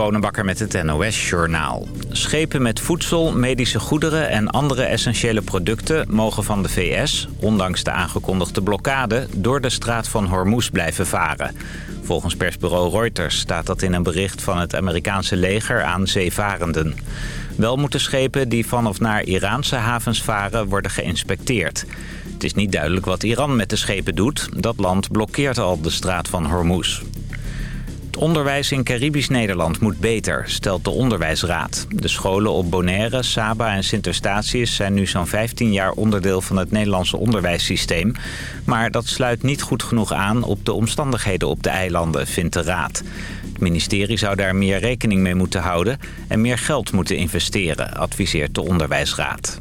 Bonenbakker met het NOS Journaal. Schepen met voedsel, medische goederen en andere essentiële producten... mogen van de VS, ondanks de aangekondigde blokkade... door de straat van Hormuz blijven varen. Volgens persbureau Reuters staat dat in een bericht van het Amerikaanse leger aan zeevarenden. Wel moeten schepen die van of naar Iraanse havens varen worden geïnspecteerd. Het is niet duidelijk wat Iran met de schepen doet. Dat land blokkeert al de straat van Hormuz. Onderwijs in Caribisch Nederland moet beter, stelt de Onderwijsraad. De scholen op Bonaire, Saba en Sint-Eustatius zijn nu zo'n 15 jaar onderdeel van het Nederlandse onderwijssysteem. Maar dat sluit niet goed genoeg aan op de omstandigheden op de eilanden, vindt de Raad. Het ministerie zou daar meer rekening mee moeten houden en meer geld moeten investeren, adviseert de Onderwijsraad.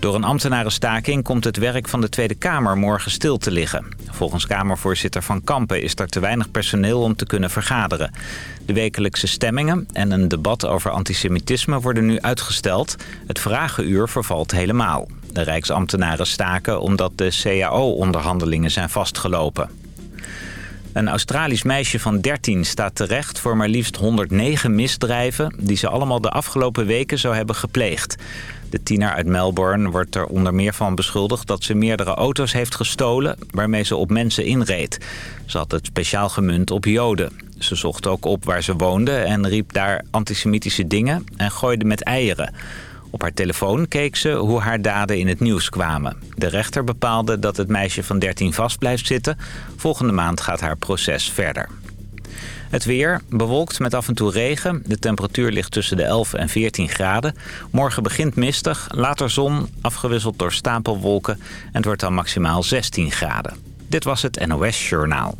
Door een ambtenarenstaking komt het werk van de Tweede Kamer morgen stil te liggen. Volgens Kamervoorzitter Van Kampen is er te weinig personeel om te kunnen vergaderen. De wekelijkse stemmingen en een debat over antisemitisme worden nu uitgesteld. Het vragenuur vervalt helemaal. De Rijksambtenaren staken omdat de CAO-onderhandelingen zijn vastgelopen. Een Australisch meisje van 13 staat terecht voor maar liefst 109 misdrijven... die ze allemaal de afgelopen weken zou hebben gepleegd. De tiener uit Melbourne wordt er onder meer van beschuldigd dat ze meerdere auto's heeft gestolen waarmee ze op mensen inreed. Ze had het speciaal gemunt op joden. Ze zocht ook op waar ze woonde en riep daar antisemitische dingen en gooide met eieren. Op haar telefoon keek ze hoe haar daden in het nieuws kwamen. De rechter bepaalde dat het meisje van 13 vast blijft zitten. Volgende maand gaat haar proces verder. Het weer bewolkt met af en toe regen. De temperatuur ligt tussen de 11 en 14 graden. Morgen begint mistig, later zon, afgewisseld door stapelwolken. En het wordt dan maximaal 16 graden. Dit was het NOS Journaal.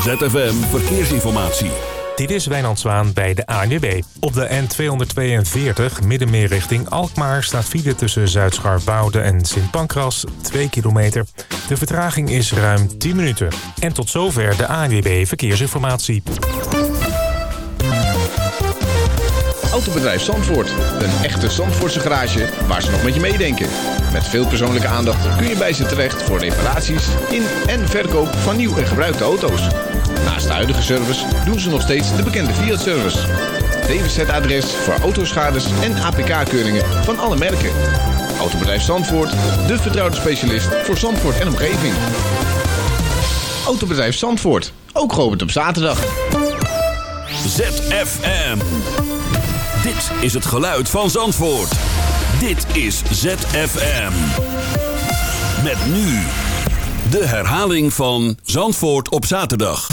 ZFM Verkeersinformatie. Dit is Wijnand Zwaan bij de ANWB. Op de N242 middenmeer richting Alkmaar staat file tussen Zuid-Scharwoude en Sint Pancras 2 kilometer. De vertraging is ruim 10 minuten. En tot zover de ANWB Verkeersinformatie. Autobedrijf Zandvoort. Een echte Zandvoortse garage waar ze nog met je meedenken. Met veel persoonlijke aandacht kun je bij ze terecht voor reparaties in en verkoop van nieuw en gebruikte auto's. Naast de huidige service doen ze nog steeds de bekende Fiat-service. DWZ-adres voor autoschades en APK-keuringen van alle merken. Autobedrijf Zandvoort, de vertrouwde specialist voor Zandvoort en omgeving. Autobedrijf Zandvoort, ook geopend op zaterdag. ZFM. Dit is het geluid van Zandvoort. Dit is ZFM. Met nu de herhaling van Zandvoort op zaterdag.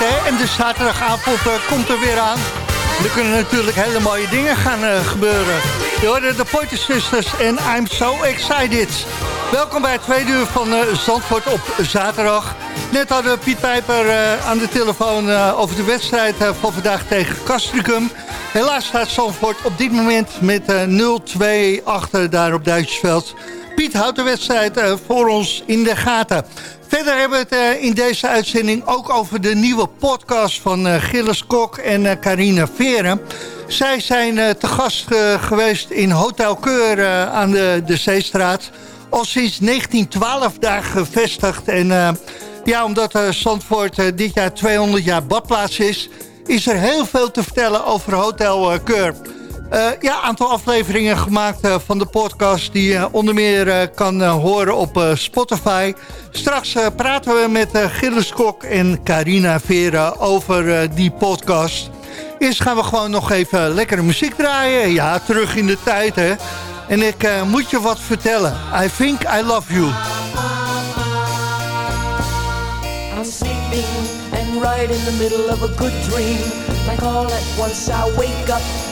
En de zaterdagavond uh, komt er weer aan. Er kunnen natuurlijk hele mooie dingen gaan uh, gebeuren. Je hoorde de Pointer Sisters en I'm So Excited. Welkom bij het tweede uur van uh, Zandvoort op zaterdag. Net hadden Piet Pijper aan de telefoon over de wedstrijd van vandaag tegen Castricum. Helaas staat Zandvoort op dit moment met 0-2 achter daar op Duitsersveld. Piet houdt de wedstrijd voor ons in de gaten. Verder hebben we het uh, in deze uitzending ook over de nieuwe podcast van uh, Gilles Kok en uh, Carina Veren. Zij zijn te gast geweest in Hotel Keur aan de, de Zeestraat. Al sinds 1912 daar gevestigd. En ja, omdat Zandvoort dit jaar 200 jaar badplaats is... is er heel veel te vertellen over Hotel Keur. Uh, ja, aantal afleveringen gemaakt uh, van de podcast... die je uh, onder meer kan horen op Spotify. Straks praten we met Gilles Kok en Carina Vera over die podcast. Eerst gaan we gewoon nog even lekkere muziek draaien. Ja, terug in de tijd, hè. En ik moet je wat vertellen. I think I love you. I'm sleeping and right in the middle of a good dream. Like all at once I wake up...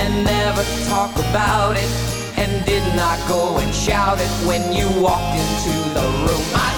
and never talk about it? And did not go and shout it when you walked into the room? I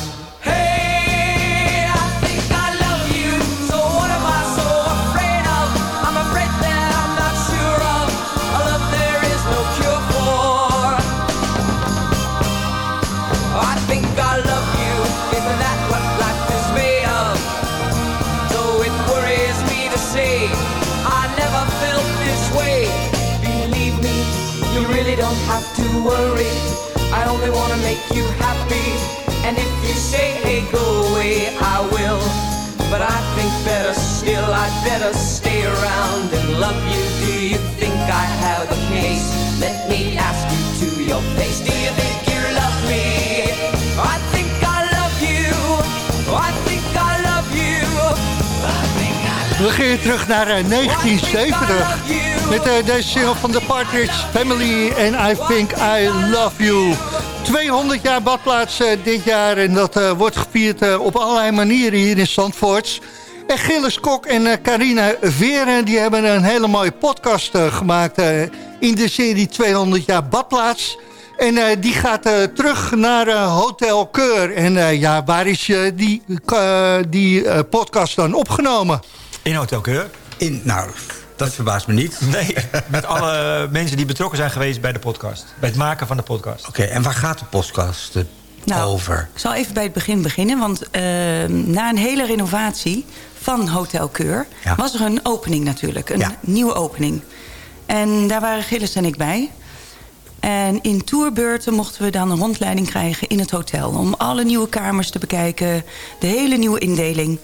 Make you happy. And if you say, hey, go away, I will. But I think better still, I'd better stay around and love you. Do you think I have a case? Let me ask you to your face. Do you think you love me? I think I love you. I think I love you. I think I love We gaan terug naar uh, 1970 met deze single van The Partridge Family en I Think I Love You. 200 jaar badplaats uh, dit jaar en dat uh, wordt gevierd op allerlei manieren hier in Zandvoort. En Gilles Kok en Carina Veren die hebben een hele mooie podcast gemaakt in de serie 200 jaar badplaats. En die gaat terug naar Hotel Keur. En ja, waar is die, die podcast dan opgenomen? In Hotel Keur. In, nou, dat verbaast me niet. Nee, met alle mensen die betrokken zijn geweest bij de podcast. Bij het maken van de podcast. Oké, okay, en waar gaat de podcast nou, over? Ik zal even bij het begin beginnen. Want na een hele renovatie van Hotel Keur... Ja. was er een opening natuurlijk. Een ja. nieuwe opening. En daar waren Gilles en ik bij... En in tourbeurten mochten we dan een rondleiding krijgen in het hotel... om alle nieuwe kamers te bekijken, de hele nieuwe indeling.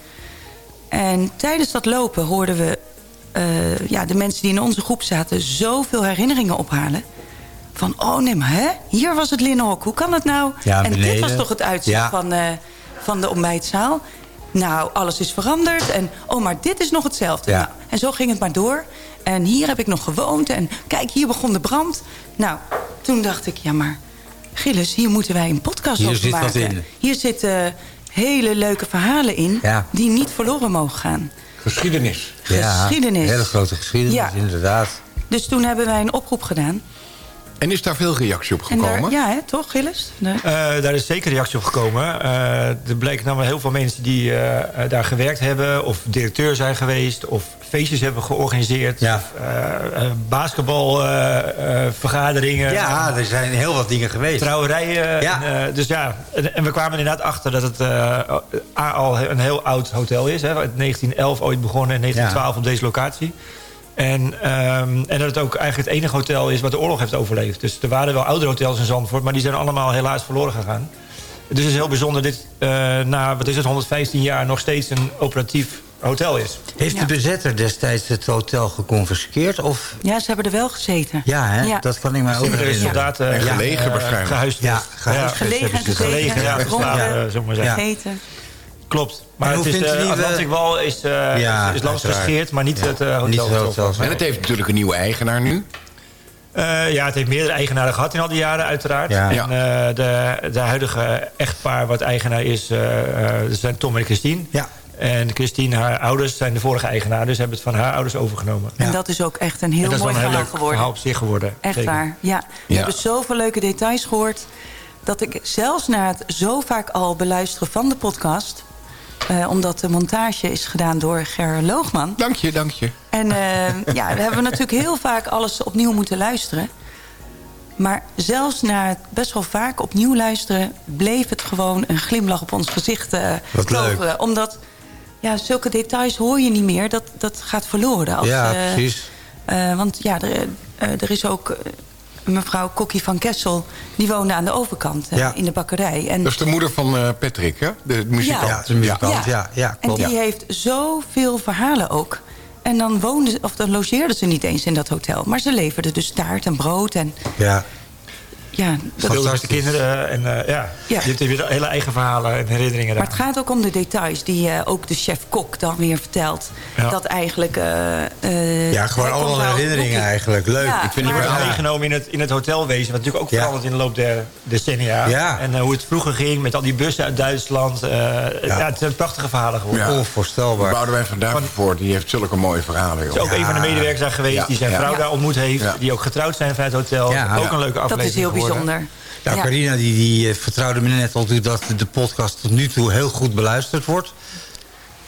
En tijdens dat lopen hoorden we ja, de mensen die in onze groep zaten... zoveel herinneringen ophalen. Van, oh nee, maar hè? hier was het linnenhok, hoe kan dat nou? Ja, en dit was toch het uitzicht Ja. van, uh, van de ontbijtzaal? Nou, alles is veranderd. En, oh, maar dit is nog hetzelfde. Ja. Nou, en zo ging het maar door. En hier heb ik nog gewoond. En kijk, hier begon de brand. Nou, toen dacht ik, ja maar... Gilles, hier moeten wij een podcast Hier over zit maken. in. Hier zitten hele leuke verhalen in... Die niet verloren mogen gaan. Geschiedenis. Geschiedenis. Ja, hele grote geschiedenis, Ja. inderdaad. Dus toen hebben wij een oproep gedaan. En is daar veel reactie op daar, gekomen? ja, hè, toch, Gilles? De- Eh, daar is zeker reactie op gekomen. Eh, er bleken namelijk heel veel mensen die eh, daar gewerkt hebben... of directeur zijn geweest, of feestjes hebben georganiseerd... Ja. of uh, basketbalvergaderingen. Ja, er zijn heel wat dingen geweest. Trouwerijen. Ja. En, eh, dus ja, en, en we kwamen inderdaad achter dat het eh, A, al een heel oud hotel is. Hè, uit 1911 ooit begonnen en 1912 op deze locatie. En, ehm, en dat het ook eigenlijk het enige hotel is wat de oorlog heeft overleefd. Dus er waren wel oudere hotels in Zandvoort, maar die zijn allemaal helaas verloren gegaan. Dus het is heel bijzonder dit eh, na, wat is het, 115 jaar nog steeds een operatief hotel is. Heeft Ja. de bezetter destijds het hotel geconfiskeerd? Of... Ja, ze hebben er wel gezeten. Ja, hè? Ja. dat kan ik mij ook Er is herinneren. soldaten En ja, gelegen eh, waarschijnlijk. gehuisvest. Ja, gehuisvest Gelegen Gelegen, ja, geslapen, eh, we maar zeggen. gegeten. Klopt. Maar het is, de eh, Atlantic Wall is, eh Ja, is, is langs gescheerd, maar niet Ja. het eh, hotel. Niet het hotel. En het heeft natuurlijk een nieuwe eigenaar nu. Eh, ja, het heeft meerdere eigenaren gehad in al die jaren uiteraard. Ja. En eh, de, de huidige echtpaar wat eigenaar is, eh, eh, dat zijn Tom en Christine. Ja. En Christine, haar ouders, zijn de vorige eigenaar. Dus hebben het van haar ouders overgenomen. En dat is ook echt een heel en dat is mooi wel een heel verhaal leuk geworden. verhaal op zich geworden. Echt Zeker. waar, ja. We Ja. hebben zoveel leuke details gehoord... dat ik zelfs na het zo vaak al beluisteren van de podcast... eh, omdat de montage is gedaan door Ger Loogman... Dank je, dank je. En eh, ja, we hebben natuurlijk heel vaak alles opnieuw moeten luisteren. Maar zelfs na het best wel vaak opnieuw luisteren... bleef het gewoon een glimlach op ons gezicht eh Wat leuk. Omdat ja, zulke details hoor je niet meer. Dat, dat gaat verloren. Als, ja, precies. eh, want ja, er, er is ook eh, mevrouw Kokkie van Kessel... die woonde aan de overkant eh, Ja. in de bakkerij. En Dat is de moeder van eh, Patrick, hè? De muzikant. Ja, de muzikant. Ja, ja, en die heeft zoveel verhalen ook. En dan, woonden, of dan logeerden ze niet eens in dat hotel. Maar ze leverden dus taart en brood. En Ja. Ja, dat, met de kinderen. En eh, ja, Ja. je hebt weer hele eigen verhalen en herinneringen maar daar. het gaat ook om de details die eh, ook de chef-kok dan weer vertelt. Ja. Dat eigenlijk... eh, ja, gewoon allemaal herinneringen Boekie. eigenlijk. Leuk. Ja, ik vind Die het wel meegenomen in het, in het hotelwezen. Wat natuurlijk ook Ja. veranderd in de loop der decennia. Ja. En hoe het vroeger ging met al die bussen uit Duitsland. eh, ja. het zijn prachtige verhalen geworden. Ja. onvoorstelbaar. Boudewijn van Duivenvoort, die heeft zulke mooie verhalen. Is ook een van de medewerkers daar geweest Ja. die zijn vrouw Ja. daar ontmoet heeft. Ja. Die ook getrouwd zijn vanuit het hotel. Ja. Ook Ja. een leuke aflevering Bijzonder. Nou, Ja. Carina die, die eh, vertrouwde me net al toe dat de podcast tot nu toe heel goed beluisterd wordt.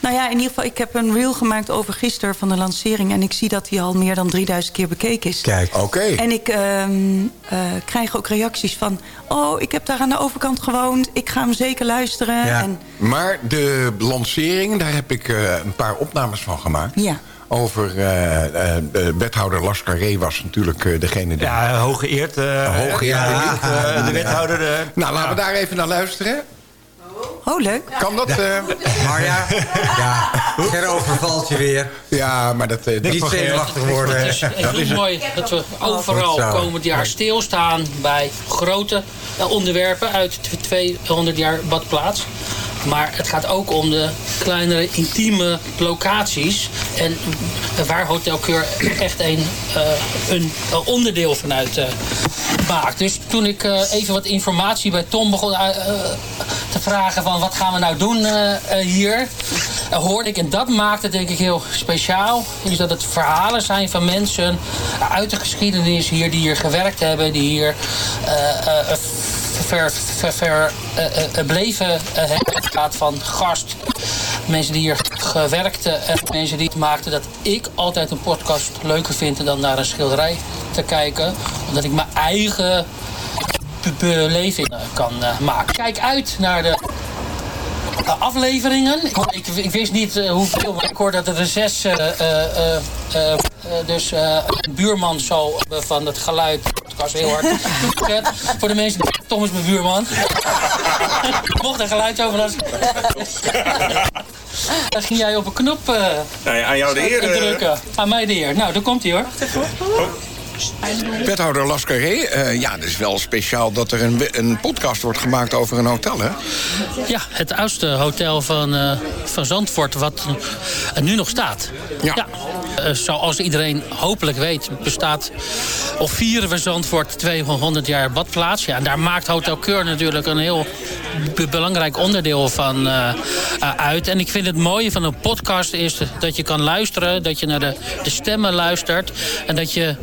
Nou ja, in ieder geval, ik heb een reel gemaakt over gisteren van de lancering. En ik zie dat die al meer dan 3000 keer bekeken is. Kijk. Oké. En ik ehm, eh, krijg ook reacties van... oh, ik heb daar aan de overkant gewoond. Ik ga hem zeker luisteren. Ja. En, Maar de lancering, daar heb ik eh, een paar opnames van gemaakt. Ja. Over eh, eh, eh, wethouder Lascaré was natuurlijk eh, degene die... Ja, hooggeëerd. eh Hooggeëerd. Ja. de wethouder. eh, Nou, laten we daar even naar luisteren. oh, leuk. Kan dat? eh? Marja, ja, Ger overvalt je weer. ja, maar dat... eh, dat Niet zenuwachtig worden. Het is heel is het. mooi dat we overal komend jaar stilstaan bij grote onderwerpen uit de 200 jaar badplaats. Maar het gaat ook om de kleinere, intieme locaties. En waar Hotel Keur echt een, eh, een eh, onderdeel van uit eh, maakt. Dus toen ik eh, even wat informatie bij Tom begon te vragen van wat gaan we nou doen hier... hoorde ik, en dat maakt het denk ik heel speciaal... is dat het verhalen zijn van mensen uit de geschiedenis hier... die hier gewerkt hebben, die hier... ver, ver, ver eh, eh, bleven eh. Het gaat van gast, mensen die hier gewerkt en mensen die het maakten dat ik altijd een podcast leuker vind dan naar een schilderij te kijken. Omdat ik mijn eigen be- beleving eh, kan maken. Kijk uit naar de afleveringen. Ik, ik, wist niet hoeveel, maar ik hoorde dat er zes. dus een buurman zo van het geluid. Was heel hard. Voor de mensen. Tom is mijn buurman. Mocht er geluid over was. Dan ging jij op een knop ja, aan jou de eer. eh. drukken. Aan mij de eer. Nou, daar komt hij hoor. Wethouder Lascaré, eh ja, het is wel speciaal dat er een, een podcast wordt gemaakt over een hotel, hè? Ja, het oudste hotel van, eh, van Zandvoort wat nu nog staat. Ja. Eh, zoals iedereen hopelijk weet bestaat of vieren we Zandvoort 200 jaar badplaats. Ja, en daar maakt Hotel Keur natuurlijk een heel be- belangrijk onderdeel van uit. En ik vind het mooie van een podcast is dat je kan luisteren, dat je naar de, de stemmen luistert. En dat je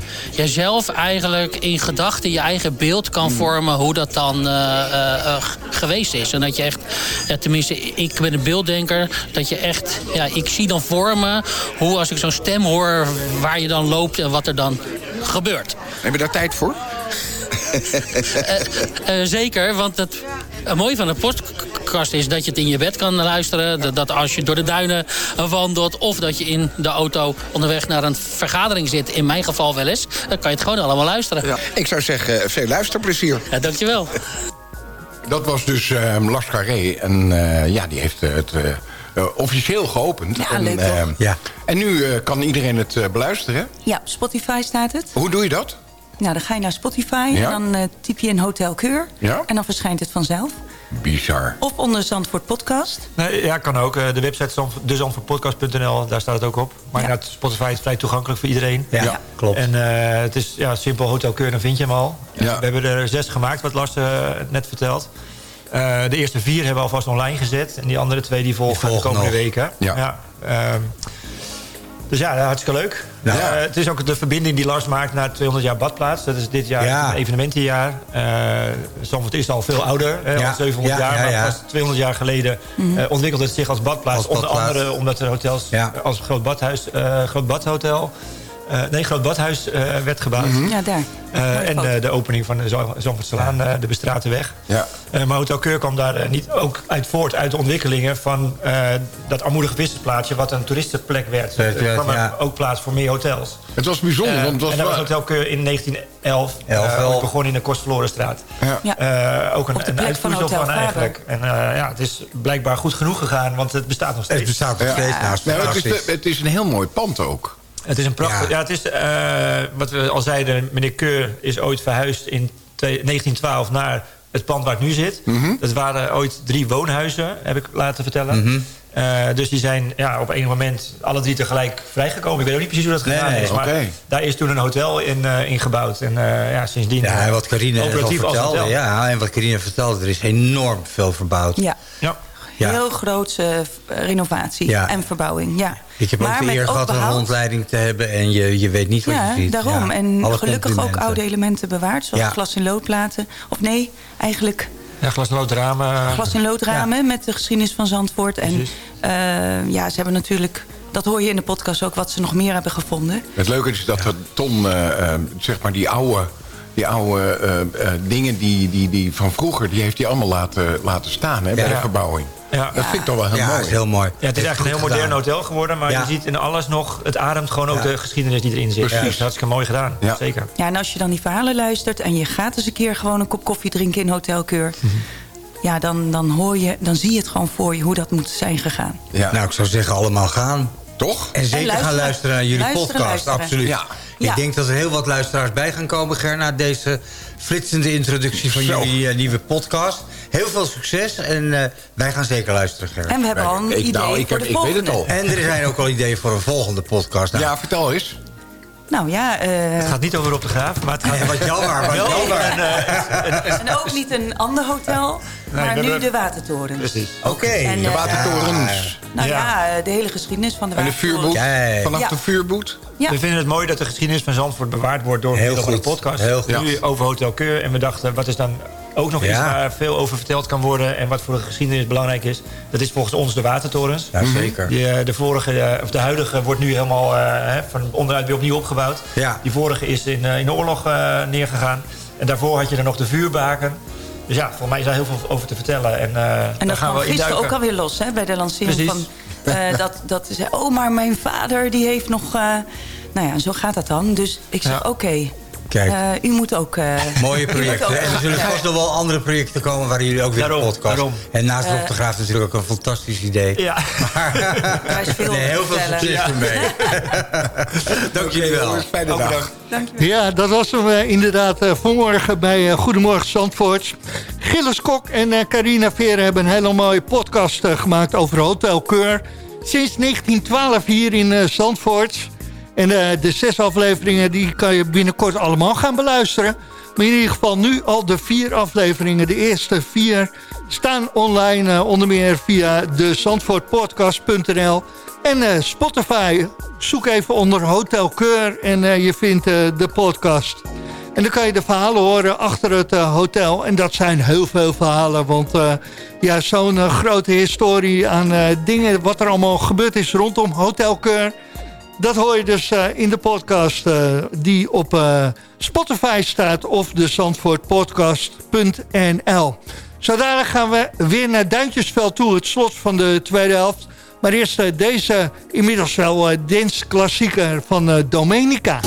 jezelf eigenlijk in gedachten je eigen beeld kan vormen hoe dat dan eh, eh, eh, geweest is. En dat je echt, ja, tenminste, ik ben een beelddenker, dat je echt, ja, ik zie dan voor me hoe als ik zo'n stem hoor, waar je dan loopt en wat er dan gebeurt. Heb je daar tijd voor? Eh, zeker, want het, mooie van een podcast is dat je het in je bed kan luisteren. Dat, dat als je door de duinen wandelt of dat je in de auto onderweg naar een vergadering zit. In mijn geval wel eens. Dan kan je het gewoon allemaal luisteren. Ik zou zeggen, eh, veel luisterplezier. Ja, dankjewel. Dat was dus eh Lascaré. En eh, ja, die heeft eh, het eh, eh, officieel geopend. Ja, en, leuk toch? eh, ja. en nu eh, kan iedereen het eh, beluisteren. Ja, op Spotify staat het. Hoe doe je dat? Nou, dan ga je naar Spotify Ja. en dan eh, typ je in Hotel Keur. Ja. En dan verschijnt het vanzelf. Bizar. Of onder Zandvoort Podcast. Nee, ja, kan ook. Eh, De website Zandvo- dezandvoortpodcast.nl, daar staat het ook op. Maar inderdaad, Spotify is vrij toegankelijk voor iedereen. Ja, Ja. klopt. En eh, het is ja, simpel Hotel Keur, dan vind je hem al. Ja. We hebben er zes gemaakt, wat Lars net vertelt. Eh, de eerste vier hebben we alvast online gezet. En die andere twee die volgen, Die volgen de komende nog. weken. Ja. ehm, dus ja, hartstikke leuk. Ja. Eh, het is ook de verbinding die Lars maakt naar 200 jaar badplaats. Dat is dit jaar Ja. een evenementenjaar. Eh Zandvoort is al veel ouder, hè, Ja. al 700 Ja, jaar. ja, maar ja. pas 200 jaar geleden eh, ontwikkelde het zich als badplaats. Als Onder andere omdat er hotels Ja. als Groot Badhuis, eh, Groot Badhotel... eh, nee, Groot Badhuis eh, werd gebouwd. Ja, daar. Eh, en eh, de opening van de eh, de Bestratenweg. Ja. Maar Hotel Keur kwam daar niet ook uit voort uit de ontwikkelingen van eh, dat armoedige vissersplaatsje, wat een toeristenplek werd. Er kwam ja. ook plaats voor meer hotels. Het was bijzonder, want het was en dat was wel- Hotel Keur in 1911. Elf eh, begonnen in de Kostverlorenstraat. Ja. Eh, ook een, Op de een plek van Hotel van eigenlijk. En eh, ja, het is blijkbaar goed genoeg gegaan, want het bestaat nog steeds. Het bestaat nog steeds naast. Nou, het, is, het is een heel mooi pand ook. Het is een prachtig... Ja. Ja, het is, eh, wat we al zeiden, meneer Keur is ooit verhuisd in twee- 1912 naar het pand waar het nu zit. Mhm. Dat waren ooit drie woonhuizen, heb ik laten vertellen. Mhm. Eh, dus die zijn ja, op een moment alle drie tegelijk vrijgekomen. Ik weet ook niet precies hoe dat nee, is. Maar daar is toen een hotel in, eh, in gebouwd. En eh, ja, sindsdien Ja, en wat Carine vertelde, ja, en wat Carine vertelde, er is enorm veel verbouwd. Ja, Ja. Ja. heel grootse eh, renovatie Ja. en verbouwing. Ja. Ik heb ook Maar de met eer gehad een behoud. rondleiding te hebben en je, je weet niet wat Ja, je ziet. daarom. Ja, En alle gelukkig ook oude elementen bewaard. Zoals Ja. glas- en loodplaten. Of nee, eigenlijk Ja, glas- en loodramen. glas- en loodramen met de geschiedenis van Zandvoort. En eh, ja, ze hebben natuurlijk... Dat hoor je in de podcast ook, wat ze nog meer hebben gevonden. Het leuke is dat er Ton, eh, eh, zeg maar die oude, die oude eh, eh, dingen die, die, die van vroeger... die heeft hij allemaal laten, laten staan hè, bij de verbouwing. Ja. Dat vind ik toch wel heel Ja, mooi. is heel mooi. Ja, het is eigenlijk een heel modern hotel geworden, maar Ja. je ziet in alles nog, het ademt gewoon ook Ja. de geschiedenis die erin zit. Precies. Ja, dat is hartstikke mooi gedaan, Ja. zeker. Ja, en als je dan die verhalen luistert... en je gaat eens een keer gewoon een kop koffie drinken in Hotelkeur... Mhm. ja, dan, dan, hoor je, dan zie je het gewoon voor je hoe dat moet zijn gegaan. Ja. Nou, ik zou zeggen allemaal gaan. Toch? En zeker luisteren. gaan luisteren naar jullie Luisteren, podcast, luisteren. absoluut. Ja. Ja. Ik denk dat er heel wat luisteraars bij gaan komen, Ger... na deze flitsende introductie van Zo. jullie eh, nieuwe podcast. Heel veel succes en eh, wij gaan zeker luisteren, Ger. En we hebben al een Ik- idee nou, ik voor heb- de ik weet het al. En er zijn ook al ideeën voor een volgende podcast. Nou, Ja, vertel eens. Nou ja, eh, Het gaat niet over Rob de Graaf, maar het gaat wat jammer, wat wel over jammer. eh, en ook niet een ander hotel, maar nu de Watertoren. Precies. Oké. De eh, watertorens. Nou ja, Ja. de hele geschiedenis van de En de vuurboet. Vanaf Ja. de vuurboet. Ja. We vinden het mooi dat de geschiedenis van Zandvoort bewaard wordt door Heel middel van de goed. podcast. Heel goed. Nu over Hotel Keur. En we dachten, wat is dan ook nog Ja. iets waar veel over verteld kan worden... en wat voor de geschiedenis belangrijk is. Dat is volgens ons de Watertorens. Ja, zeker. Die, eh, de, vorige, eh, of de huidige wordt nu helemaal eh, hè, van onderuit weer opnieuw opgebouwd. Ja. Die vorige is in, eh, in de oorlog eh, neergegaan. En daarvoor had je er nog de vuurbaken. Dus ja, voor mij is daar heel veel over te vertellen. En, eh, En daar dat gaan kwam we gisteren ook alweer los, hè, bij de lancering Precies. van... eh, dat, dat ze zei, oh, maar mijn vader die heeft nog... eh, nou ja, zo gaat dat dan. Dus ik zeg, Ja. oké, Kijk. Eh, u moet ook... eh, Mooie projecten. ook- En er zullen Ja. vast nog wel andere projecten komen... waar jullie ook weer Daarom, een podcast... daarom. En naast Eh, Rob de Graaf natuurlijk ook een fantastisch idee. Ja. Daar is veel Nee, heel veel te succes vertellen. ermee. Dank jullie wel. Fijne dag. Ja, dat was hem eh, inderdaad eh, vanmorgen bij eh, Goedemorgen Zandvoort. Gilles Kok en eh, Carina Veren hebben een hele mooie podcast eh, gemaakt over Hotel Keur. Sinds 1912 hier in eh, Zandvoort. En eh, de zes afleveringen die kan je binnenkort allemaal gaan beluisteren. Maar in ieder geval nu al de vier afleveringen. De eerste vier staan online eh, onder meer via de zandvoortpodcast.nl en eh, Spotify. Zoek even onder Hotel Keur en je vindt de podcast. En dan kan je de verhalen horen achter het hotel. En dat zijn heel veel verhalen. Want ja, zo'n grote historie aan dingen... wat er allemaal gebeurd is rondom Hotel Keur... Dat hoor je dus eh, in de podcast eh, die op eh, Spotify staat... of de zandvoortpodcast.nl. Zodra gaan we weer naar Duintjesveld toe, het slot van de tweede helft. Maar eerst deze inmiddels wel uh, klassieker van Domenica.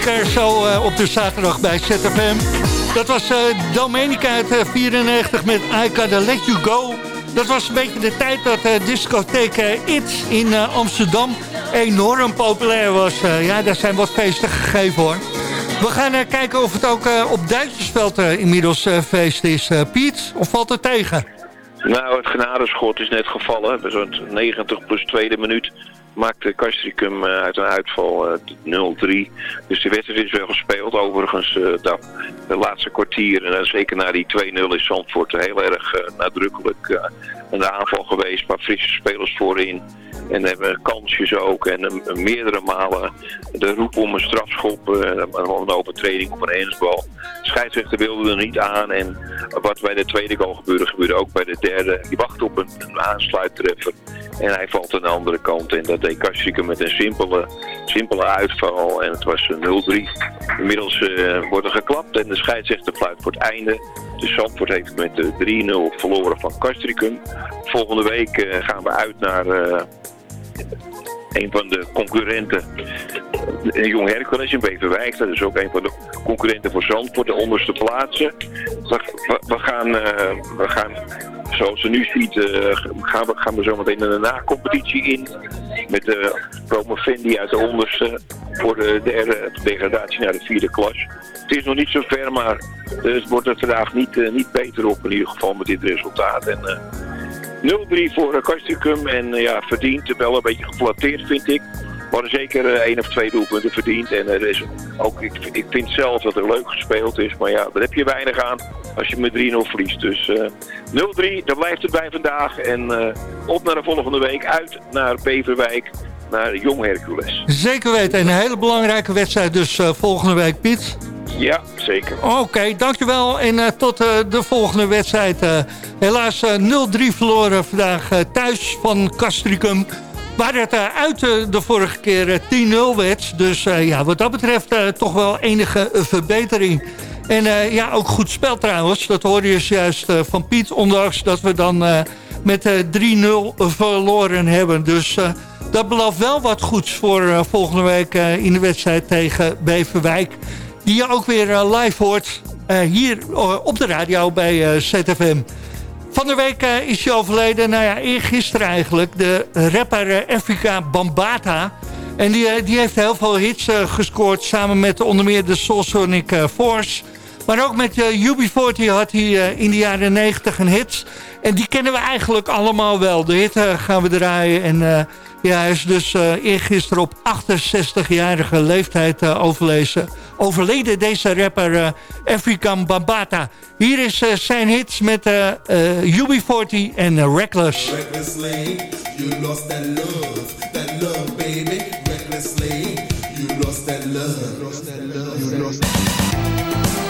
Klassieker zo eh, op de zaterdag bij ZFM. Dat was eh, Domenica uit eh, 94 met I Gotta Let You Go. Dat was een beetje de tijd dat eh discotheek eh, It in eh, Amsterdam enorm populair was. Eh, ja, daar zijn wat feesten gegeven hoor. We gaan eh, kijken of het ook eh, op Duitsersveld eh, inmiddels eh, feest is. Eh, Piet, of valt het tegen? Nou, het genadeschot is net gevallen. Bij zo'n 90 plus tweede minuut maakte Castricum eh, uit een uitval eh, 0-3. Dus de wedstrijd is wel gespeeld. Overigens, eh, de, de laatste kwartier, en zeker na die 2-0 is Zandvoort heel erg eh, nadrukkelijk eh, aan de aanval geweest. Maar frisse spelers voorin. En hebben kansjes ook. En eh, meerdere malen de roep om een strafschop. eh, een overtreding op een hensbal. Scheidsrechter wilde er niet aan. En wat bij de tweede goal gebeurde, gebeurde ook bij de derde. Die wacht op een, een aansluittreffer. En hij valt aan de andere kant. En dat deed met een simpele, simpele uitval. En het was een 0-3. Inmiddels eh, wordt er geklapt en de scheidsrechter fluit voor het einde. Dus Zandvoort heeft met eh, 3-0 verloren van Castricum. Volgende week eh, gaan we uit naar eh, een van de concurrenten. Jong Hercules in Beverwijk. Dat is ook een van de concurrenten voor Zandvoort, de onderste plaatsen. We, we, gaan, we gaan, zoals je nu ziet, eh, gaan, we, gaan we zometeen een na-competitie in. Met de promovendi uit de onderste voor de derde degradatie naar de vierde klas. Het is nog niet zo ver, maar het wordt er vandaag niet, eh, niet beter op in ieder geval met dit resultaat. En, eh, 0-3 voor Castricum en eh, ja, verdiend. Wel een beetje geflatteerd vind ik. Maar zeker eh, één of twee doelpunten verdiend. En er is ook, ik, ik vind zelf dat er leuk gespeeld is. Maar ja, daar heb je weinig aan als je met 3-0 verliest. Dus eh 0-3, daar blijft het bij vandaag. En eh, op naar de volgende week. Uit naar Beverwijk, naar Jong Hercules. Zeker weten. En een hele belangrijke wedstrijd dus eh, volgende week, Piet. Ja, zeker. Oké, dankjewel. En tot de volgende wedstrijd. Helaas eh, 0-3 verloren vandaag thuis van Castricum. Waar het eh, uit eh, de vorige keer eh, 10-0 werd. Dus eh, ja, wat dat betreft eh, toch wel enige eh, verbetering. En eh, ja, ook goed spel trouwens. Dat hoorde je juist eh, van Piet. Ondanks dat we dan eh, met eh, 3-0 verloren hebben. Dus eh, dat belooft wel wat goeds voor eh, volgende week eh, in de wedstrijd tegen Beverwijk. Die je ook weer eh, live hoort eh, hier eh, op de radio bij eh, ZFM. Van de week eh, is hij overleden, nou ja, eergisteren eigenlijk. De rapper eh, Afrika Bambata. En die, eh, die heeft heel veel hits gescoord samen met onder meer de Soulsonic eh, Force. Maar ook met uh, UB40 had hij in de jaren 90 een hit. En die kennen we eigenlijk allemaal wel. De hit gaan we draaien. En ja, hij is dus eh eergisteren op 68-jarige leeftijd eh, overlezen. overleden. Deze rapper eh, African Bambata. Hier is eh, zijn hits met eh, eh, UB40 en Reckless. Recklessly, you lost that love, that love, baby. Recklessly, you lost that love, lost that love, you lost. Standing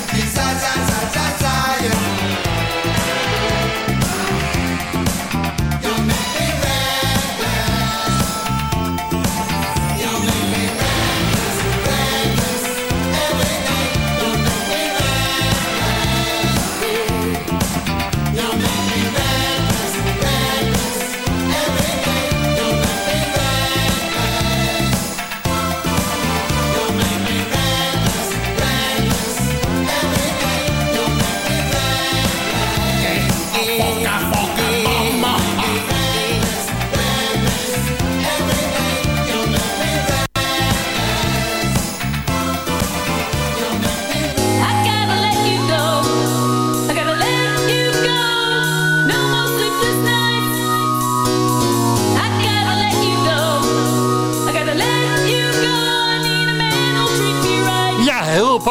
desire,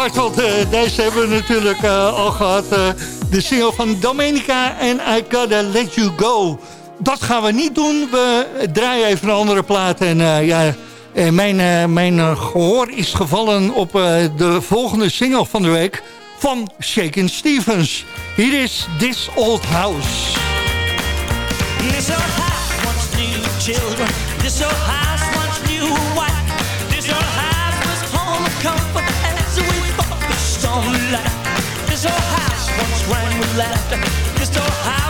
apart, eh, deze hebben we natuurlijk eh, al gehad. eh, de single van Domenica en I Gotta Let You Go. Dat gaan we niet doen. We draaien even een andere plaat. En ja, mijn, mijn eh, gehoor is gevallen op de volgende single van de week van Shaken Stevens. Hier is This Old House. This new children. This old house laughter. This old house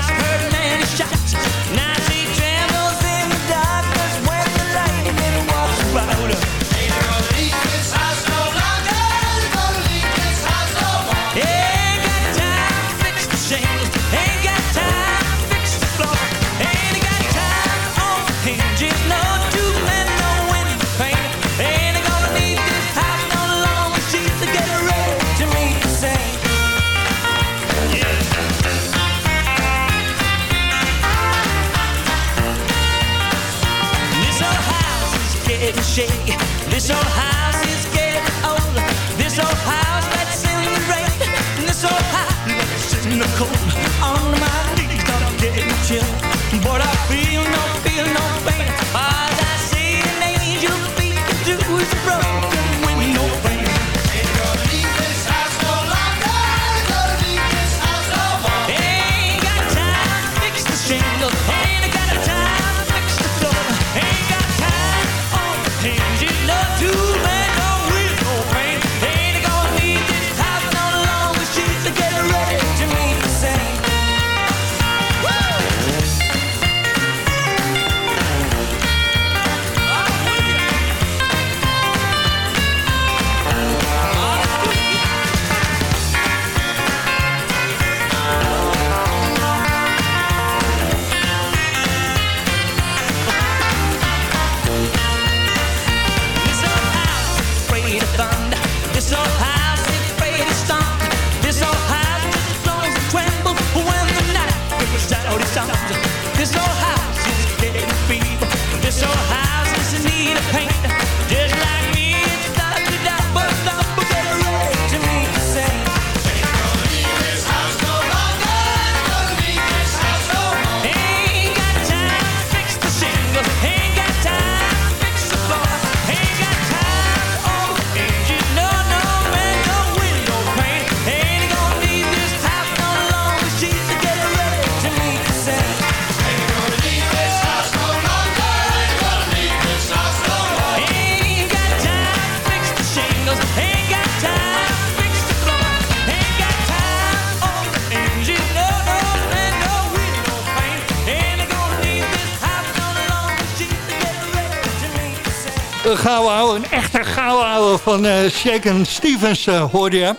een echte gouden ouwe van eh Shaken Stevens eh, hoorde je.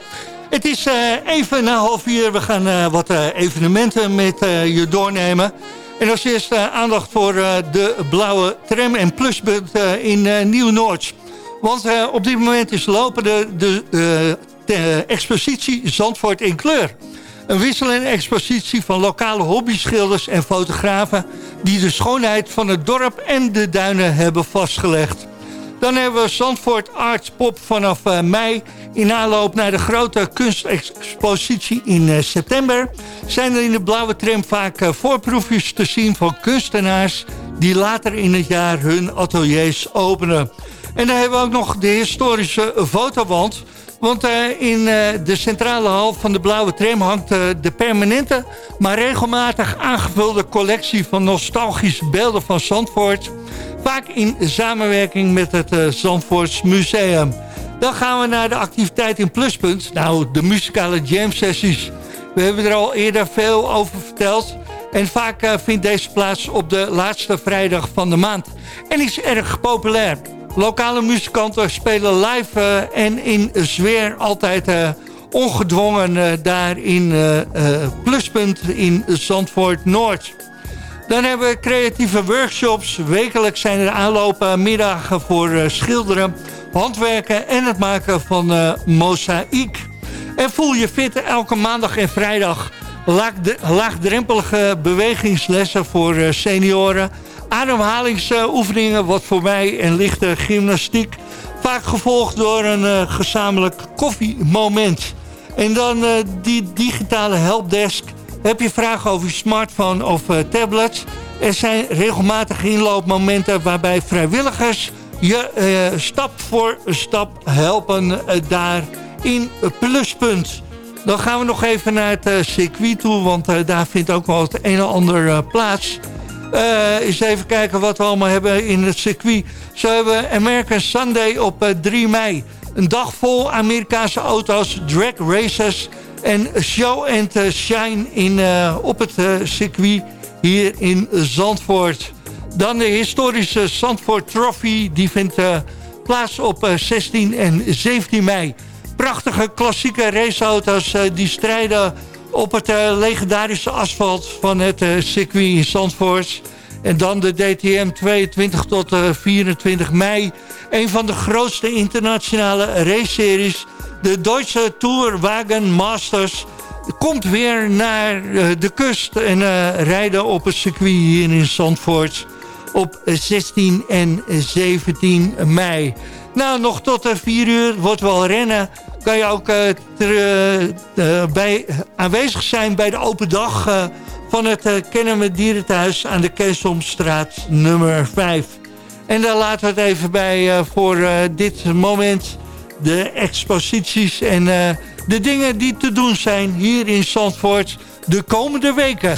Het is eh, even na half vier. We gaan wat evenementen met je doornemen. En als eerste aandacht voor de blauwe tram en pluspunt in Nieuw-Noord. Want op dit moment is lopende de eh, de expositie Zandvoort in kleur. Een wisselende expositie van lokale hobbyschilders en fotografen... die de schoonheid van het dorp en de duinen hebben vastgelegd. Dan hebben we Zandvoort Arts Pop vanaf eh, mei. In aanloop naar de grote kunstexpositie in eh, september... zijn er in de blauwe tram vaak eh, voorproefjes te zien van kunstenaars... die later in het jaar hun ateliers openen. En dan hebben we ook nog de historische fotowand... Want in de centrale hal van de Blauwe Tram hangt de permanente... maar regelmatig aangevulde collectie van nostalgische beelden van Zandvoort. Vaak in samenwerking met het eh, Zandvoorts Museum. Dan gaan we naar de activiteit in Pluspunt. Nou, de muzikale jam sessies. We hebben er al eerder veel over verteld. En vaak eh, vindt deze plaats op de laatste vrijdag van de maand. En is erg populair. Lokale muzikanten spelen live eh, en in sfeer altijd ongedwongen daar in Pluspunt in Zandvoort Noord. Dan hebben we creatieve workshops. Wekelijks zijn er aanlopen middagen voor eh, schilderen, handwerken en het maken van eh mozaïek. En voel je fit elke maandag en vrijdag. Laagd- Laagdrempelige bewegingslessen voor eh, senioren. Ademhalingsoefeningen, wat voor mij en lichte gymnastiek. Vaak gevolgd door een gezamenlijk koffiemoment. En dan die digitale helpdesk. Heb je vragen over je smartphone of eh, tablet? Er zijn regelmatig inloopmomenten waarbij vrijwilligers je eh, stap voor stap helpen eh, daar in Pluspunt. Dan gaan we nog even naar het circuit toe, want daar vindt ook wel het een en ander plaats. Eens even kijken wat we allemaal hebben in het circuit. Zo hebben we American Sunday op eh, 3 mei. Een dag vol Amerikaanse auto's, drag races en show and eh, shine in, eh, op het eh, circuit hier in Zandvoort. Dan de historische Zandvoort Trophy. Die vindt plaats op eh, 16 en 17 mei. Prachtige klassieke raceauto's die strijden op het legendarische asfalt van het circuit in Zandvoort. En dan de DTM 22 tot eh, 24 mei. Een van de grootste internationale raceseries. De Duitse Tourwagen Masters komt weer naar eh, de kust en eh, rijden op het circuit hier in Zandvoort op 16 en 17 mei. Nou, nog tot uh, 4 uur wordt wel rennen. Kan je ook eh, eh, bij, aanwezig zijn bij de open dag eh, van het uh, Kennemer Dierenthuis aan de Keesomstraat nummer 5. En daar laten we het even bij eh, voor eh, dit moment. De exposities en eh, de dingen die te doen zijn hier in Zandvoort de komende weken.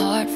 Heart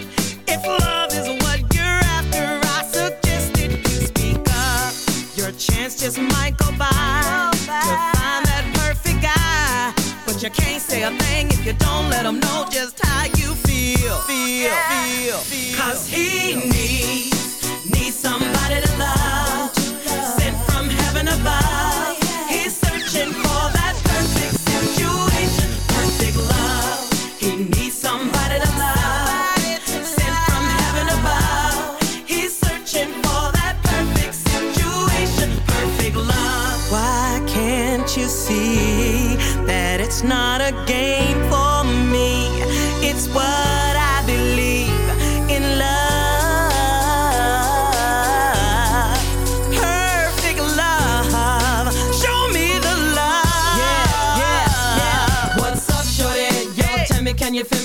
Chance just might go by to find that perfect guy. But you can't say a thing if you don't let him know just how you feel. Feel, feel, feel. Cause he needs, needs somebody to love. Sent from heaven above. He's searching for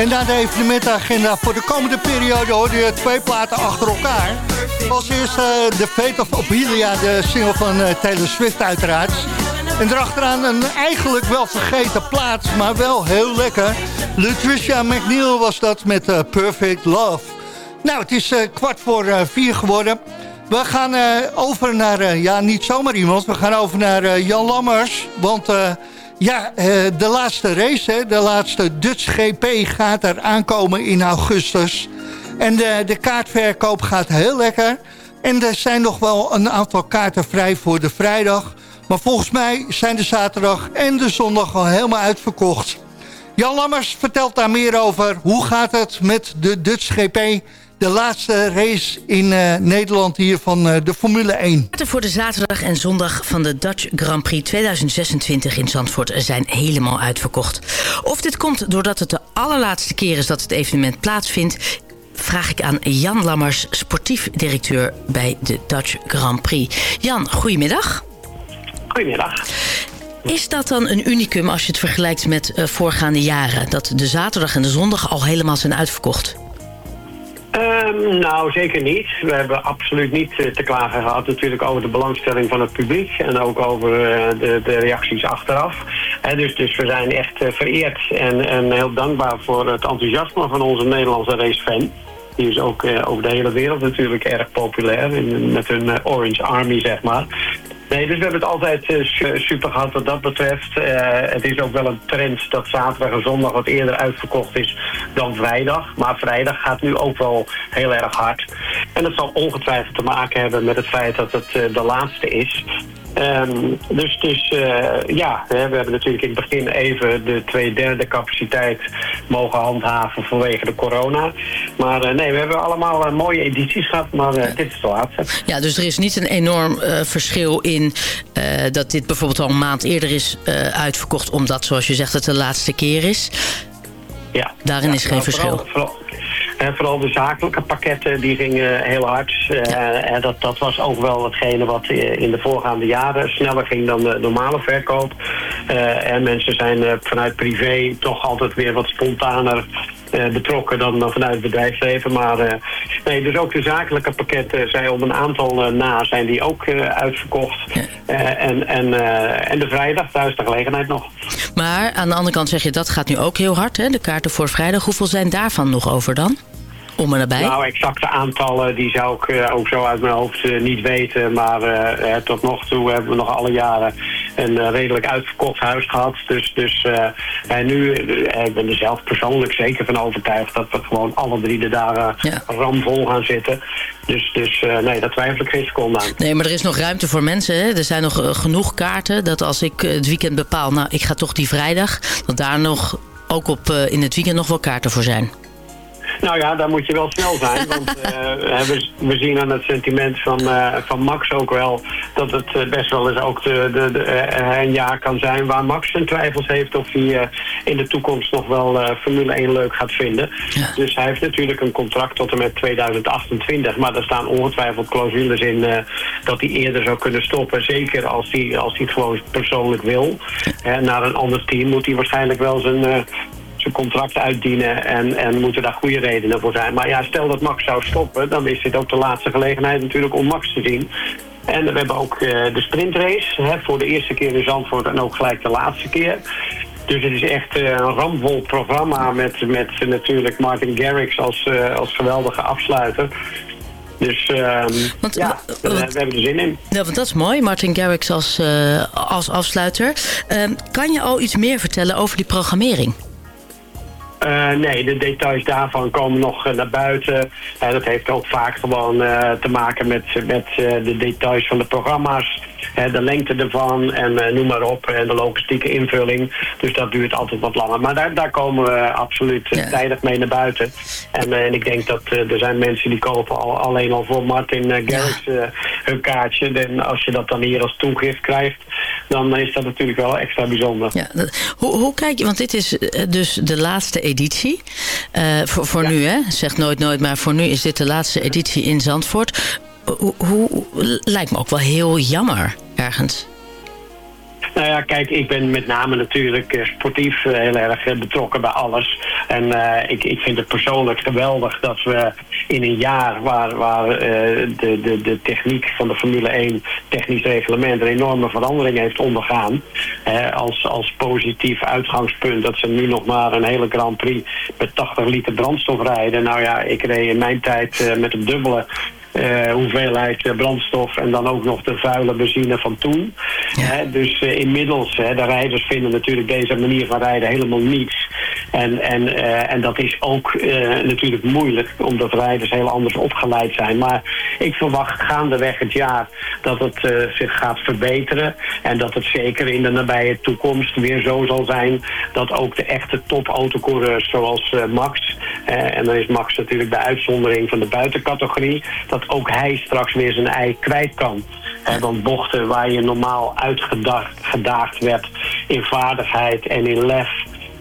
En na de evenementenagenda voor de komende periode hoorde je twee platen achter elkaar. Als eerste uh, The Fate of Ophelia, de single van eh, Taylor Swift uiteraard. En erachteraan een eigenlijk wel vergeten plaat, maar wel heel lekker. Latricia McNeil was dat met eh, Perfect Love. Nou, het is eh, kwart voor eh, vier geworden. We gaan eh, over naar, eh, ja, niet zomaar iemand. We gaan over naar eh, Jan Lammers. Want eh, ja, eh, de laatste race, de laatste Dutch GP gaat er aankomen in augustus. En de kaartverkoop gaat heel lekker. En er zijn nog wel een aantal kaarten vrij voor de vrijdag. Maar volgens mij zijn de zaterdag en de zondag al helemaal uitverkocht. Jan Lammers vertelt daar meer over. Hoe gaat het met de Dutch GP de laatste race in eh, Nederland hier van eh, de Formule 1. kaarten voor de zaterdag en zondag van de Dutch Grand Prix 2026 in Zandvoort zijn helemaal uitverkocht. Of dit komt doordat het de allerlaatste keer is dat het evenement plaatsvindt... vraag ik aan Jan Lammers, sportief directeur bij de Dutch Grand Prix. Jan, goedemiddag. Goedemiddag. Is dat dan een unicum als je het vergelijkt met eh, voorgaande jaren? Dat de zaterdag en de zondag al helemaal zijn uitverkocht? Ehm, nou, zeker niet. We hebben absoluut niet eh, te klagen gehad natuurlijk over de belangstelling van het publiek en ook over eh, de, de reacties achteraf. Dus, dus we zijn echt eh, vereerd en, en heel dankbaar voor het enthousiasme van onze Nederlandse racefan. Die is ook over de hele wereld natuurlijk erg populair in, met hun Orange Army, zeg maar. Nee, dus we hebben het altijd eh, su- super gehad wat dat betreft. Eh, het is ook wel een trend dat zaterdag en zondag wat eerder uitverkocht is dan vrijdag. Maar vrijdag gaat nu ook wel heel erg hard. En dat zal ongetwijfeld te maken hebben met het feit dat het eh, de laatste is. Ehm, dus dus eh, ja, hè, we hebben natuurlijk in het begin even de twee derde capaciteit mogen handhaven vanwege de corona. Maar eh, nee, we hebben allemaal eh, mooie edities gehad, maar dit is de laatste. Ja, dus er is niet een enorm verschil in dat dit bijvoorbeeld al een maand eerder is uitverkocht... omdat, zoals je zegt, het de laatste keer is. Ja. Daarin Ja, is geen nou, verschil. Vooral, vooral, en vooral de zakelijke pakketten die gingen heel hard. Eh, en dat, dat was ook wel hetgene wat eh, in de voorgaande jaren sneller ging dan de normale verkoop. Eh, en mensen zijn vanuit privé toch altijd weer wat spontaner betrokken dan dan vanuit het bedrijfsleven. Maar nee, dus ook de zakelijke pakketten zijn op een aantal na zijn die ook uitverkocht. En, en, en de vrijdag, thuis de gelegenheid nog. Maar aan de andere kant zeg je, dat gaat nu ook heel hard, hè? De kaarten voor vrijdag. Hoeveel zijn daarvan nog over dan? Om en nabij? Nou, exacte aantallen die zou ik eh, ook zo uit mijn hoofd eh, niet weten. Maar eh, tot nog toe hebben we nog alle jaren een redelijk uitverkocht huis gehad. Dus, dus en nu, ik ben er zelf persoonlijk zeker van overtuigd dat we gewoon alle drie de dagen ramvol gaan zitten. Dus, dus nee, daar twijfel ik geen seconde aan. Nee, maar er is nog ruimte voor mensen. Hè? Er zijn nog genoeg kaarten dat als ik het weekend bepaal... nou, ik ga toch die vrijdag... dat daar nog ook op, in het weekend nog wel kaarten voor zijn. Nou ja, daar moet je wel snel zijn. Want eh, we, we zien aan het sentiment van, eh, van Max ook wel... dat het eh, best wel eens ook de, de, de, een jaar kan zijn... waar Max zijn twijfels heeft of hij in de toekomst nog wel Formule 1 leuk gaat vinden. Dus hij heeft natuurlijk een contract tot en met 2028. Maar er staan ongetwijfeld clausules in dat hij eerder zou kunnen stoppen. Zeker als hij, als hij het gewoon persoonlijk wil. Naar een ander team moet hij waarschijnlijk wel zijn... zijn contract uitdienen en, en moeten daar goede redenen voor zijn. Maar ja, stel dat Max zou stoppen, dan is dit ook de laatste gelegenheid natuurlijk om Max te zien. En we hebben ook eh, de sprintrace hè, voor de eerste keer in Zandvoort en ook gelijk de laatste keer. Dus het is echt eh, een ramvol programma met, met natuurlijk Martin Garrix als, eh, als geweldige afsluiter. Dus ehm, ja, we, hebben er zin in. Ja, want dat is mooi. Martin Garrix als, als afsluiter. Ehm, kan je al iets meer vertellen over die programmering? Eh, nee, de details daarvan komen nog eh, naar buiten. Eh, dat heeft ook vaak gewoon te maken met, met de details van de programma's. De lengte ervan en eh, noem maar op. En de logistieke invulling. Dus dat duurt altijd wat langer. Maar daar, daar komen we absoluut eh, tijdig mee naar buiten. En, eh, en ik denk dat er zijn mensen die kopen al, alleen al voor Martin Garrix hun kaartje. En als je dat dan hier als toegift krijgt, dan is dat natuurlijk wel extra bijzonder. Ja, dat- hoe, hoe kijk je, want dit is dus de laatste editie. Voor voor nu, hè? Zeg nooit nooit, maar voor nu is dit de laatste editie in Zandvoort. Hoe, lijkt me ook wel heel jammer, ergens. Nou ja, kijk, ik ben met name natuurlijk eh, sportief eh, heel erg eh, betrokken bij alles. En ik, ik vind het persoonlijk geweldig dat we in een jaar waar, waar de, de, de techniek van de Formule 1 technisch reglement een enorme verandering heeft ondergaan. als, als positief uitgangspunt dat ze nu nog maar een hele Grand Prix met 80 liter brandstof rijden. Nou ja, ik reed in mijn tijd met een dubbele eh, hoeveelheid eh, brandstof en dan ook nog de vuile benzine van toen. Dus eh, inmiddels, de rijders vinden natuurlijk deze manier van rijden helemaal niets. En, en, eh, en dat is ook eh, natuurlijk moeilijk, omdat rijders heel anders opgeleid zijn. Maar ik verwacht gaandeweg het jaar dat het eh, zich gaat verbeteren. En dat het zeker in de nabije toekomst weer zo zal zijn dat ook de echte topautocoureurs zoals Max, en dan is Max natuurlijk de uitzondering van de buitencategorie, dat ook hij straks weer zijn ei kwijt kan. Want bochten waar je normaal uitgedaagd gedaagd werd in vaardigheid en in lef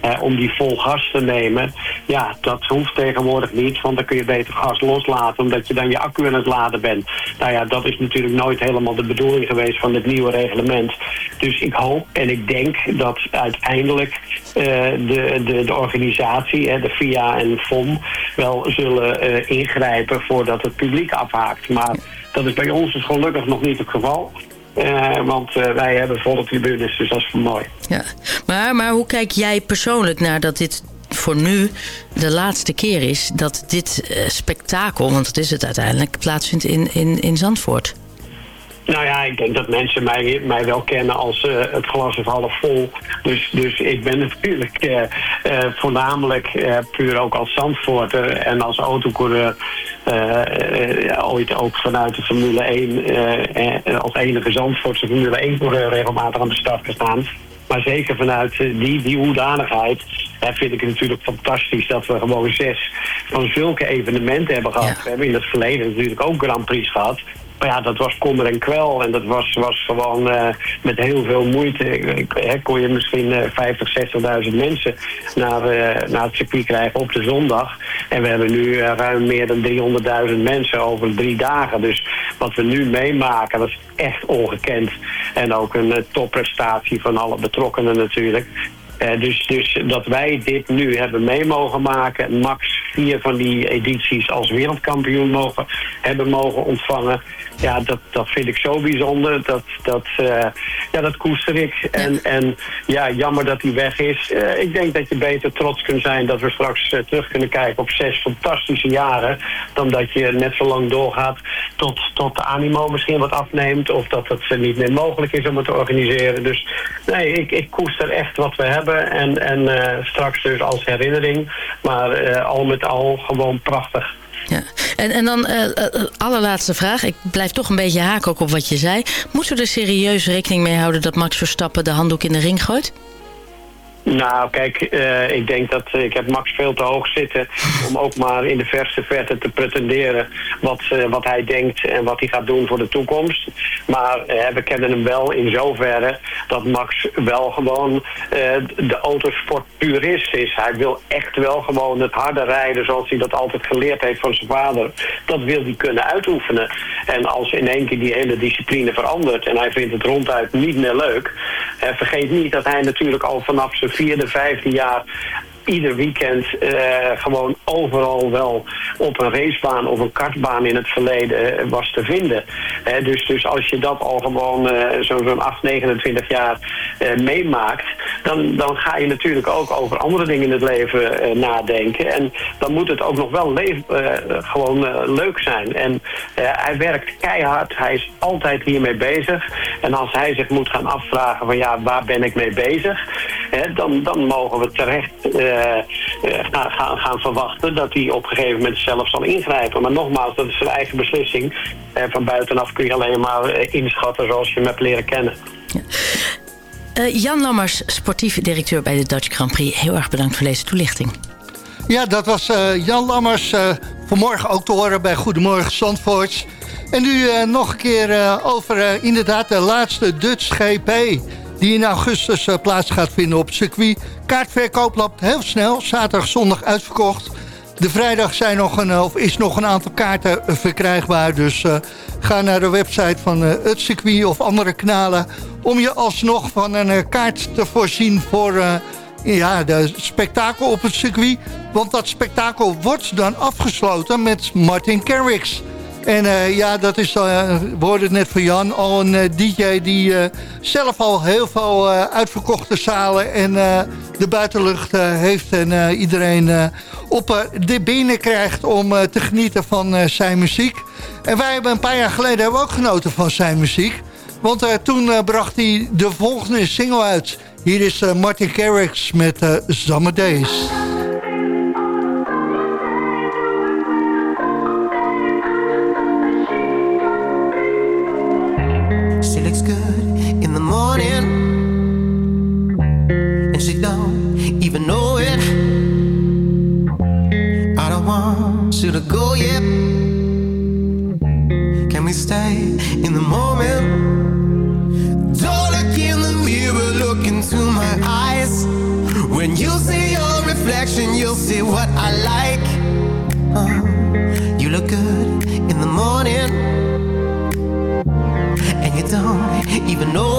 eh, om die vol gas te nemen. Ja, dat hoeft tegenwoordig niet, want dan kun je beter gas loslaten, omdat je dan je accu aan het laden bent. Nou ja, dat is natuurlijk nooit helemaal de bedoeling geweest van het nieuwe reglement. Dus ik hoop en ik denk dat uiteindelijk eh, de, de, de organisatie, de FIA en FOM, wel zullen eh, ingrijpen voordat het publiek afhaakt. Maar dat is bij ons dus gelukkig nog niet het geval. Eh, want eh, wij hebben volle tribunes, dus dat is mooi. Ja. Maar, maar hoe kijk jij persoonlijk naar dat dit voor nu de laatste keer is... dat dit eh, spektakel, want dat is het uiteindelijk, plaatsvindt in, in, in Zandvoort? Nou ja, ik denk dat mensen mij, mij wel kennen als eh, het glas is half vol. Dus, dus ik ben natuurlijk eh, eh, voornamelijk puur ook als Zandvoorter en als autocoureur ooit ook vanuit de Formule 1 eh, eh, als enige Zandvoortse Formule 1 coureur regelmatig aan de start gestaan. Maar zeker vanuit die, die hoedanigheid vind ik het natuurlijk fantastisch dat we gewoon zes van zulke evenementen hebben gehad. We hebben in het verleden natuurlijk ook Grand Prix gehad. Maar ja, dat was kommer en kwel. En dat was, was gewoon eh, met heel veel moeite. Kon je misschien eh 50, 60.000 mensen naar, eh, naar het circuit krijgen op de zondag. En we hebben nu eh, ruim meer dan 300.000 mensen over drie dagen. Dus wat we nu meemaken, dat is echt ongekend. En ook een topprestatie van alle betrokkenen natuurlijk. Dus, dus dat wij dit nu hebben mee mogen maken, max vier van die edities als wereldkampioen mogen, hebben mogen ontvangen. Ja, dat, dat vind ik zo bijzonder. Dat, dat, eh, ja, dat koester ik. En, en ja, jammer dat hij weg is. Eh, ik denk dat je beter trots kunt zijn dat we straks eh, terug kunnen kijken op zes fantastische jaren. Dan dat je net zo lang doorgaat tot, tot de animo misschien wat afneemt. Of dat het niet meer mogelijk is om het te organiseren. Dus nee, ik, ik koester echt wat we hebben. En, en straks dus als herinnering. Maar al met al gewoon prachtig. Ja. En, en dan eh, allerlaatste vraag. Ik blijf toch een beetje haken ook op wat je zei. Moeten we er serieus rekening mee houden dat Max Verstappen de handdoek in de ring gooit? Nou, kijk, eh, ik denk dat eh, ik heb Max veel te hoog zitten om ook maar in de verste verte te pretenderen wat, eh, wat hij denkt en wat hij gaat doen voor de toekomst. Maar we kennen hem wel in zoverre dat Max wel gewoon de autosport purist is. Hij wil echt wel gewoon het harde rijden zoals hij dat altijd geleerd heeft van zijn vader. Dat wil hij kunnen uitoefenen. En als in één keer die hele discipline verandert en hij vindt het ronduit niet meer leuk. vergeet niet dat hij natuurlijk al vanaf zijn vierde, vijfde jaar ieder weekend eh, gewoon overal wel op een racebaan of een kartbaan in het verleden eh, was te vinden. Dus, dus als je dat al gewoon eh, zo- zo'n 8, 29 jaar meemaakt, dan, dan ga je natuurlijk ook over andere dingen in het leven nadenken. En dan moet het ook nog wel gewoon leuk zijn. En hij werkt keihard, hij is altijd hiermee bezig. En als hij zich moet gaan afvragen van ja, waar ben ik mee bezig? Dan, dan mogen we terecht gaan, gaan, gaan verwachten dat hij op een gegeven moment zelf zal ingrijpen. Maar nogmaals, dat is zijn eigen beslissing. Eh, van buitenaf kun je alleen maar eh, inschatten zoals je hem hebt leren kennen. Eh, Jan Lammers, sportief directeur bij de Dutch Grand Prix. Heel erg bedankt voor deze toelichting. Ja, dat was eh, Jan Lammers. eh, vanmorgen ook te horen bij Goedemorgen Zandvoort. En nu eh, nog een keer eh, over eh, inderdaad de laatste Dutch GP... die in augustus eh, plaats gaat vinden op het circuit. Kaartverkoop loopt heel snel. Zaterdag, zondag uitverkocht. De vrijdag zijn nog een, eh, of is nog een aantal kaarten eh, verkrijgbaar. Dus ga naar de website van het circuit of andere kanalen... om je alsnog van een kaart te voorzien voor... ja, de spektakel op het circuit. Want dat spektakel wordt dan afgesloten met Martin Garrix. En eh, ja, dat is, uh, we hoorden het net van Jan, al een eh, DJ die zelf al heel veel uitverkochte zalen en de buitenlucht heeft. En iedereen op de benen krijgt om te genieten van zijn muziek. En wij hebben een paar jaar geleden hebben ook genoten van zijn muziek. Want toen bracht hij de volgende single uit. Hier is Martin Garrix met Summer Days. You to go yet. Can we stay in the moment? Don't look in the mirror, look into my eyes. When you see your reflection, you'll see what I like. Uh, you look good in the morning and you don't even know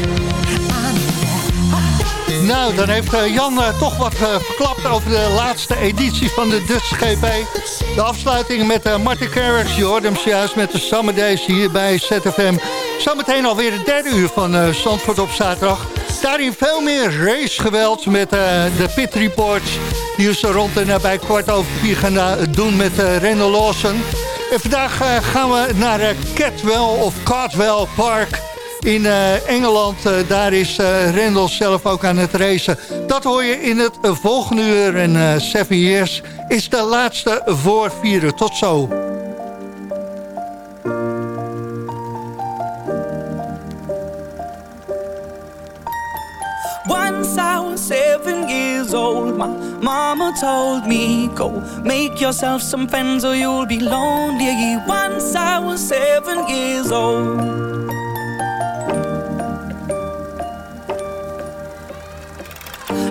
Nou, dan heeft eh, Jan eh, toch wat eh, verklapt over de laatste editie van de Dutch GP. De afsluiting met Martin Garrix, je juist met de Summer Days hier bij ZFM. Zometeen alweer het derde uur van Zandvoort op zaterdag. Daarin veel meer racegeweld met de pit reports. Die zo rond en nabij kwart over vier gaan doen met Randall Lawson. En vandaag gaan we naar Catwell of Cardwell Park in eh, Engeland. Eh, daar is eh Rendel zelf ook aan het racen. Dat hoor je in het volgende uur. En Seven Years is de laatste voor vieren. Tot zo. Once I was seven years old, my mama told me, Go make yourself some friends or you'll be lonely. Once I was seven years old.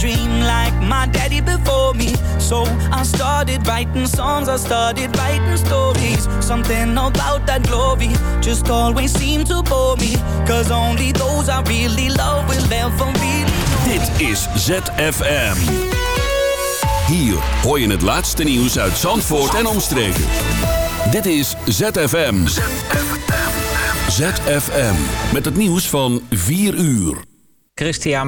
Dream like my daddy before me. So I started writing songs, I started writing stories. Something about that glory just always seemed to bore me. Cause only those I really love will ever really Dit is ZFM. Hier hoor je het laatste nieuws uit Zandvoort en omstreken. Dit is ZFM. ZFM. Met het nieuws van 4 uur. Christian